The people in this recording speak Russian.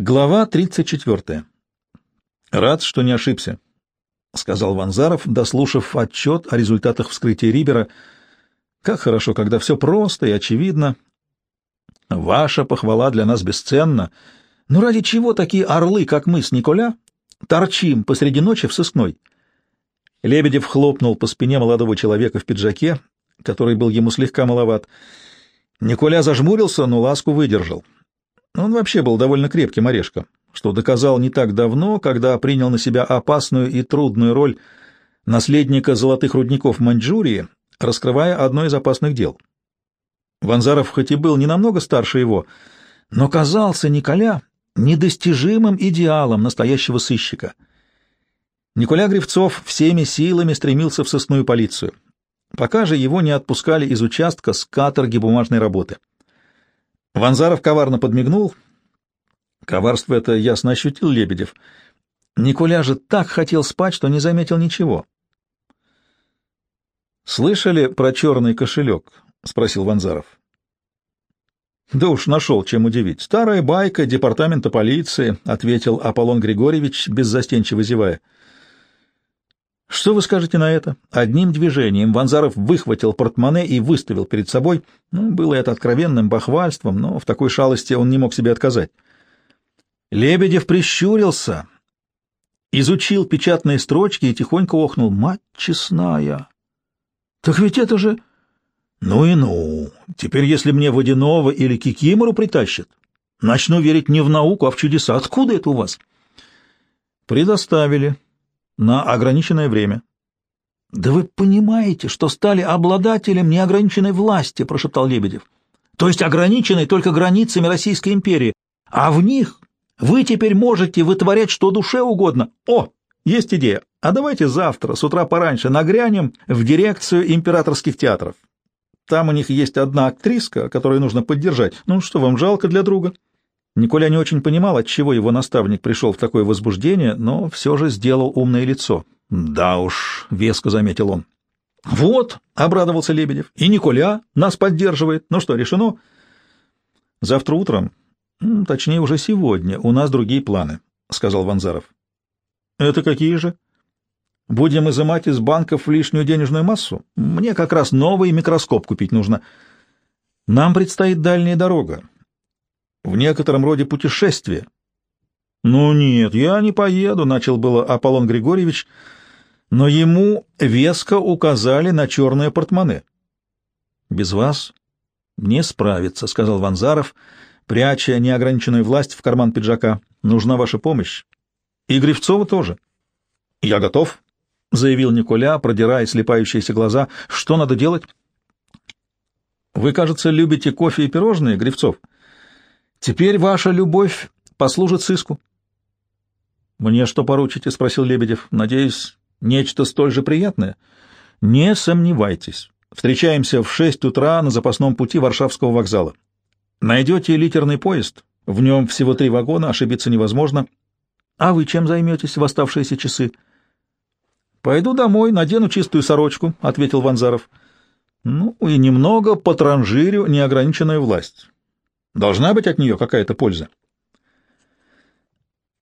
Глава 34. «Рад, что не ошибся», — сказал Ванзаров, дослушав отчет о результатах вскрытия Рибера. «Как хорошо, когда все просто и очевидно. Ваша похвала для нас бесценна. Но ради чего такие орлы, как мы с Николя, торчим посреди ночи в сыскной?» Лебедев хлопнул по спине молодого человека в пиджаке, который был ему слегка маловат. Николя зажмурился, но ласку выдержал. Он вообще был довольно крепким орешком, что доказал не так давно, когда принял на себя опасную и трудную роль наследника золотых рудников Маньчжурии, раскрывая одно из опасных дел. Ванзаров хоть и был не намного старше его, но казался Николя недостижимым идеалом настоящего сыщика. Николя Гривцов всеми силами стремился в сосную полицию, пока же его не отпускали из участка с каторги бумажной работы. Ванзаров коварно подмигнул. Коварство это ясно ощутил Лебедев. Николя же так хотел спать, что не заметил ничего. «Слышали про черный кошелек?» — спросил Ванзаров. «Да уж нашел, чем удивить. Старая байка департамента полиции», — ответил Аполлон Григорьевич, беззастенчиво зевая. Что вы скажете на это? Одним движением Ванзаров выхватил портмоне и выставил перед собой. Ну, было это откровенным бахвальством, но в такой шалости он не мог себе отказать. Лебедев прищурился, изучил печатные строчки и тихонько охнул. «Мать честная! Так ведь это же...» «Ну и ну! Теперь, если мне водяного или кикимору притащат, начну верить не в науку, а в чудеса. Откуда это у вас?» «Предоставили», на ограниченное время. — Да вы понимаете, что стали обладателем неограниченной власти, — прошептал Лебедев. — То есть ограниченной только границами Российской империи, а в них вы теперь можете вытворять что душе угодно. О, есть идея. А давайте завтра с утра пораньше нагрянем в дирекцию императорских театров. Там у них есть одна актриска, которую нужно поддержать. Ну что, вам жалко для друга? — Николя не очень понимал, отчего его наставник пришел в такое возбуждение, но все же сделал умное лицо. «Да уж», — веско заметил он. «Вот», — обрадовался Лебедев, — «и Николя нас поддерживает. Ну что, решено?» «Завтра утром, точнее уже сегодня, у нас другие планы», — сказал Ванзаров. «Это какие же?» «Будем изымать из банков лишнюю денежную массу? Мне как раз новый микроскоп купить нужно. Нам предстоит дальняя дорога, в некотором роде путешествие. «Ну нет, я не поеду», — начал было Аполлон Григорьевич, но ему веско указали на черное портмоне. «Без вас не справиться», — сказал Ванзаров, пряча неограниченную власть в карман пиджака. «Нужна ваша помощь. И Гривцова тоже». «Я готов», — заявил Николя, продирая слепающиеся глаза. «Что надо делать?» «Вы, кажется, любите кофе и пирожные, Гривцов?» Теперь ваша любовь послужит сыску. — Мне что поручите? — спросил Лебедев. — Надеюсь, нечто столь же приятное? — Не сомневайтесь. Встречаемся в шесть утра на запасном пути Варшавского вокзала. Найдете литерный поезд, в нем всего три вагона, ошибиться невозможно. А вы чем займетесь в оставшиеся часы? — Пойду домой, надену чистую сорочку, — ответил Ванзаров. — Ну и немного потранжирю неограниченную власть. Должна быть от нее какая-то польза.